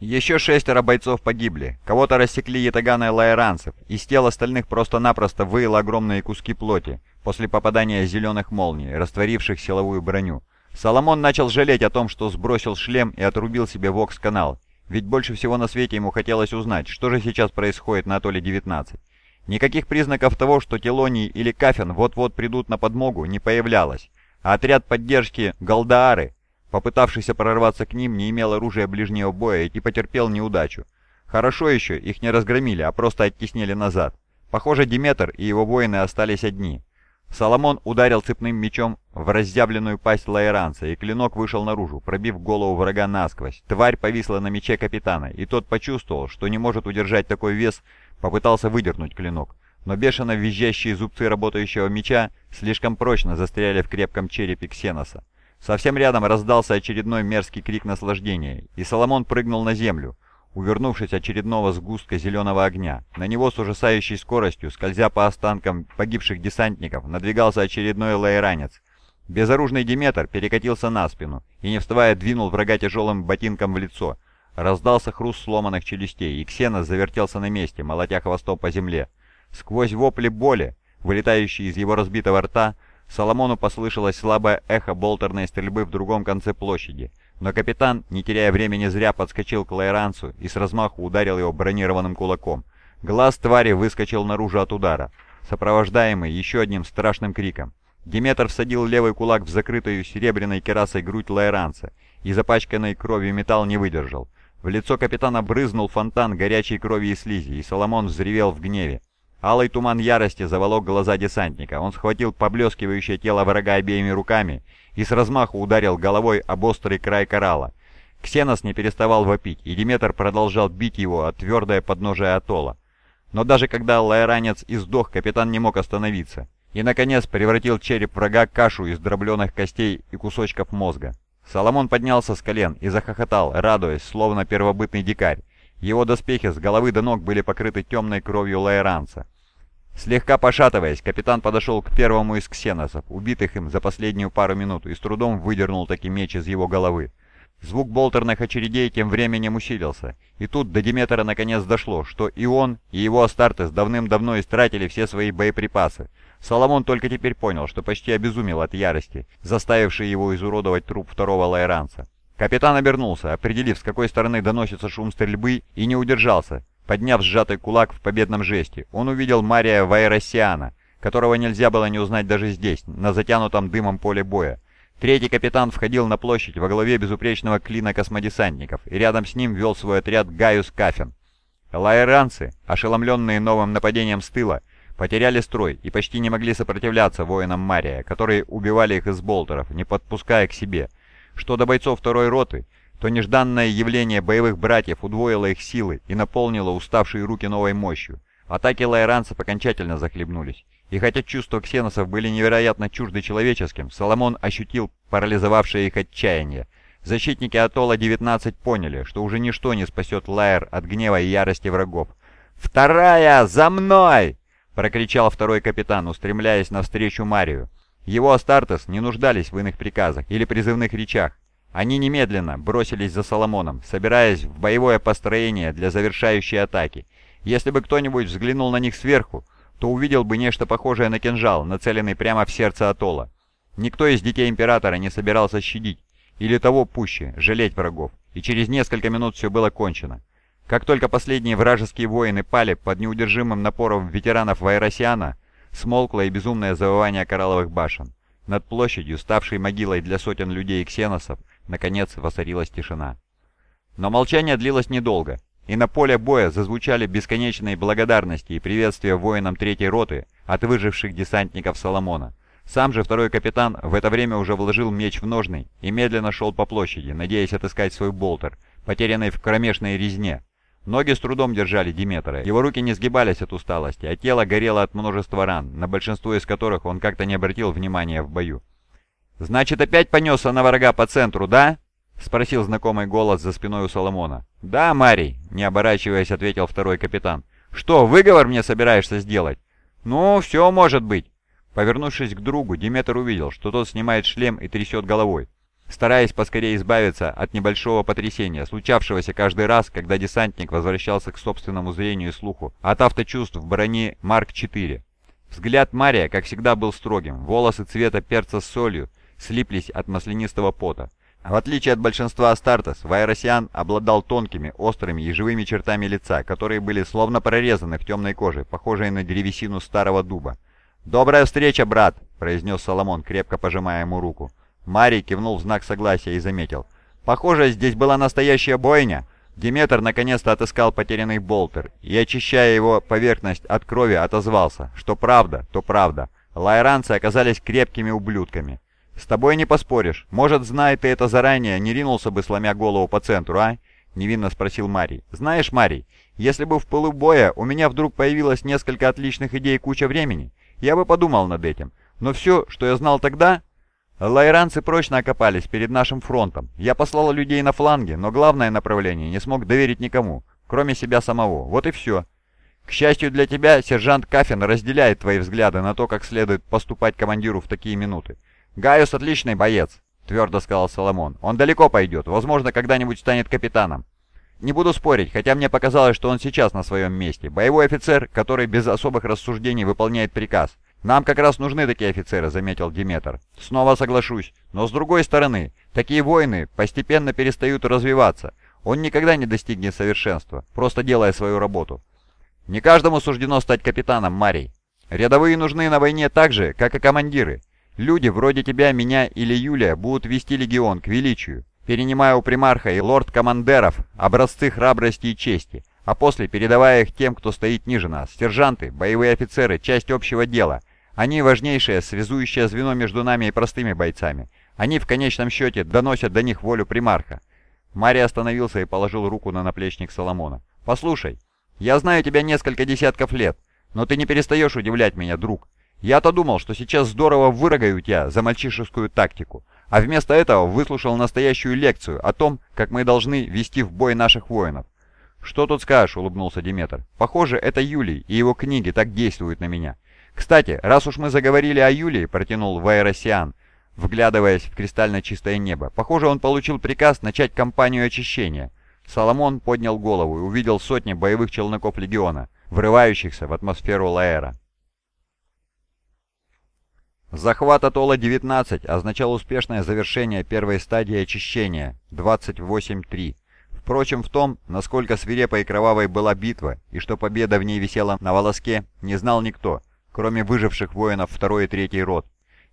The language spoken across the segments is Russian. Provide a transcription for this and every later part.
Еще шестеро бойцов погибли, кого-то рассекли ятаганы лайранцев, из тел остальных просто-напросто выило огромные куски плоти после попадания зеленых молний, растворивших силовую броню. Соломон начал жалеть о том, что сбросил шлем и отрубил себе вокс-канал, ведь больше всего на свете ему хотелось узнать, что же сейчас происходит на атолле 19. Никаких признаков того, что Телоний или Кафен вот-вот придут на подмогу, не появлялось, а отряд поддержки Галдаары попытавшийся прорваться к ним, не имел оружия ближнего боя и потерпел неудачу. Хорошо еще, их не разгромили, а просто оттеснили назад. Похоже, Диметр и его воины остались одни. Соломон ударил цепным мечом в разъявленную пасть лаэранца, и клинок вышел наружу, пробив голову врага насквозь. Тварь повисла на мече капитана, и тот почувствовал, что не может удержать такой вес, попытался выдернуть клинок. Но бешено визжащие зубцы работающего меча слишком прочно застряли в крепком черепе Ксеноса. Совсем рядом раздался очередной мерзкий крик наслаждения, и Соломон прыгнул на землю, увернувшись очередного сгустка зеленого огня. На него с ужасающей скоростью, скользя по останкам погибших десантников, надвигался очередной лаеранец. Безоружный Диметр перекатился на спину и, не вставая, двинул врага тяжелым ботинком в лицо. Раздался хруст сломанных челюстей, и Ксенос завертелся на месте, молотя хвостом по земле. Сквозь вопли боли, вылетающие из его разбитого рта, Соломону послышалось слабое эхо болтерной стрельбы в другом конце площади, но капитан, не теряя времени зря, подскочил к Лайранцу и с размаху ударил его бронированным кулаком. Глаз твари выскочил наружу от удара, сопровождаемый еще одним страшным криком. Диметр всадил левый кулак в закрытую серебряной керасой грудь Лайранца, и запачканный кровью металл не выдержал. В лицо капитана брызнул фонтан горячей крови и слизи, и Соломон взревел в гневе. Алый туман ярости заволок глаза десантника. Он схватил поблескивающее тело врага обеими руками и с размаху ударил головой об острый край коралла. Ксенос не переставал вопить, и Диметр продолжал бить его от твердое подножие атолла. Но даже когда лайранец издох, капитан не мог остановиться. И, наконец, превратил череп врага кашу из дробленых костей и кусочков мозга. Соломон поднялся с колен и захохотал, радуясь, словно первобытный дикарь. Его доспехи с головы до ног были покрыты темной кровью лайранца. Слегка пошатываясь, капитан подошел к первому из ксеносов, убитых им за последнюю пару минут, и с трудом выдернул таки меч из его головы. Звук болтерных очередей тем временем усилился, и тут до Диметра наконец дошло, что и он, и его Астартес давным-давно истратили все свои боеприпасы. Соломон только теперь понял, что почти обезумел от ярости, заставившей его изуродовать труп второго лайранца. Капитан обернулся, определив, с какой стороны доносится шум стрельбы, и не удержался, подняв сжатый кулак в победном жесте. Он увидел Мария Вайросиана, которого нельзя было не узнать даже здесь, на затянутом дымом поле боя. Третий капитан входил на площадь во главе безупречного клина космодесантников, и рядом с ним вел свой отряд Гaius Кафен. Лайранцы, ошеломленные новым нападением с тыла, потеряли строй и почти не могли сопротивляться воинам Мария, которые убивали их из болтеров, не подпуская к себе. Что до бойцов второй роты, то нежданное явление боевых братьев удвоило их силы и наполнило уставшие руки новой мощью. Атаки лайранцев окончательно захлебнулись. И хотя чувства ксеносов были невероятно чужды человеческим, Соломон ощутил парализовавшее их отчаяние. Защитники Атолла-19 поняли, что уже ничто не спасет Лайер от гнева и ярости врагов. «Вторая! За мной!» — прокричал второй капитан, устремляясь навстречу Марию. Его Астартес не нуждались в иных приказах или призывных речах. Они немедленно бросились за Соломоном, собираясь в боевое построение для завершающей атаки. Если бы кто-нибудь взглянул на них сверху, то увидел бы нечто похожее на кинжал, нацеленный прямо в сердце Атолла. Никто из детей Императора не собирался щадить, или того пуще, жалеть врагов, и через несколько минут все было кончено. Как только последние вражеские воины пали под неудержимым напором ветеранов Вайросиана, Смолкло и безумное завывание коралловых башен. Над площадью, ставшей могилой для сотен людей и ксеносов, наконец воцарилась тишина. Но молчание длилось недолго, и на поле боя зазвучали бесконечные благодарности и приветствия воинам третьей роты от выживших десантников Соломона. Сам же второй капитан в это время уже вложил меч в ножны и медленно шел по площади, надеясь отыскать свой болтер, потерянный в кромешной резне, Ноги с трудом держали Диметра, его руки не сгибались от усталости, а тело горело от множества ран, на большинство из которых он как-то не обратил внимания в бою. «Значит, опять понесся на врага по центру, да?» — спросил знакомый голос за спиной у Соломона. «Да, Марий», — не оборачиваясь, ответил второй капитан. «Что, выговор мне собираешься сделать?» «Ну, все может быть». Повернувшись к другу, Диметр увидел, что тот снимает шлем и трясет головой. Стараясь поскорее избавиться от небольшого потрясения, случавшегося каждый раз, когда десантник возвращался к собственному зрению и слуху от авточувств в броне Марк-4. Взгляд Мария, как всегда, был строгим, волосы цвета перца с солью слиплись от маслянистого пота. В отличие от большинства Астартес, Вайросиан обладал тонкими, острыми и живыми чертами лица, которые были словно прорезаны в темной коже, похожей на древесину старого дуба. «Добрая встреча, брат!» — произнес Соломон, крепко пожимая ему руку. Марий кивнул в знак согласия и заметил. «Похоже, здесь была настоящая бойня!» Диметр наконец-то отыскал потерянный болтер и, очищая его поверхность от крови, отозвался, что правда, то правда. Лайранцы оказались крепкими ублюдками. «С тобой не поспоришь. Может, зная ты это заранее, не ринулся бы, сломя голову по центру, а?» — невинно спросил Марий. «Знаешь, Марий, если бы в пылу боя у меня вдруг появилось несколько отличных идей и куча времени, я бы подумал над этим. Но все, что я знал тогда... Лайранцы прочно окопались перед нашим фронтом. Я послал людей на фланге, но главное направление не смог доверить никому, кроме себя самого. Вот и все. К счастью для тебя, сержант Кафин разделяет твои взгляды на то, как следует поступать командиру в такие минуты. «Гaius отличный боец», — твердо сказал Соломон. «Он далеко пойдет, возможно, когда-нибудь станет капитаном». «Не буду спорить, хотя мне показалось, что он сейчас на своем месте. Боевой офицер, который без особых рассуждений выполняет приказ. Нам как раз нужны такие офицеры», — заметил Диметр. «Снова соглашусь. Но с другой стороны, такие воины постепенно перестают развиваться. Он никогда не достигнет совершенства, просто делая свою работу. Не каждому суждено стать капитаном, Марий. Рядовые нужны на войне так же, как и командиры. Люди вроде тебя, меня или Юлия будут вести легион к величию, перенимая у примарха и лорд-командеров образцы храбрости и чести, а после передавая их тем, кто стоит ниже нас. Сержанты, боевые офицеры, часть общего дела. Они важнейшее, связующее звено между нами и простыми бойцами. Они в конечном счете доносят до них волю примарха. Мария остановился и положил руку на наплечник Соломона. «Послушай, я знаю тебя несколько десятков лет, но ты не перестаешь удивлять меня, друг. Я-то думал, что сейчас здорово вырогаю тебя за мальчишескую тактику, а вместо этого выслушал настоящую лекцию о том, как мы должны вести в бой наших воинов. «Что тут скажешь?» — улыбнулся Диметр. «Похоже, это Юлий и его книги так действуют на меня. Кстати, раз уж мы заговорили о Юлии», — протянул Вайросиан, вглядываясь в кристально чистое небо. «Похоже, он получил приказ начать кампанию очищения». Соломон поднял голову и увидел сотни боевых челноков Легиона, врывающихся в атмосферу Лаэра. Захват Атолла-19 означал успешное завершение первой стадии очищения 28-3. Впрочем, в том, насколько свирепой и кровавой была битва, и что победа в ней висела на волоске, не знал никто, кроме выживших воинов 2 и 3 рот.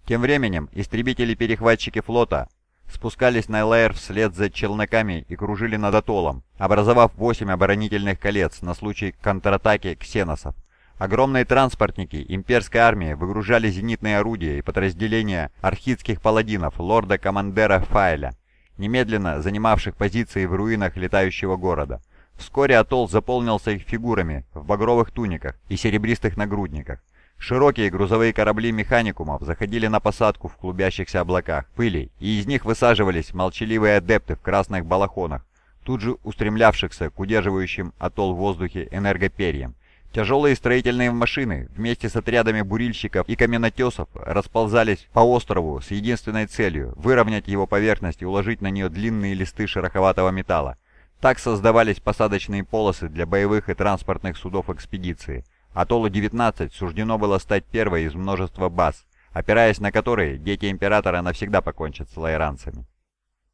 Тем временем истребители-перехватчики флота спускались на Лаэр вслед за челноками и кружили над атоллом, образовав 8 оборонительных колец на случай контратаки ксеносов. Огромные транспортники имперской армии выгружали зенитные орудия и подразделения архидских паладинов лорда-командера Файля, немедленно занимавших позиции в руинах летающего города. Вскоре атолл заполнился их фигурами в багровых туниках и серебристых нагрудниках. Широкие грузовые корабли механикумов заходили на посадку в клубящихся облаках пыли, и из них высаживались молчаливые адепты в красных балахонах, тут же устремлявшихся к удерживающим атолл в воздухе энергоперьям. Тяжелые строительные машины вместе с отрядами бурильщиков и каменотесов расползались по острову с единственной целью – выровнять его поверхность и уложить на нее длинные листы шероховатого металла. Так создавались посадочные полосы для боевых и транспортных судов экспедиции. Атоллу-19 суждено было стать первой из множества баз, опираясь на которые дети Императора навсегда покончат с лайранцами.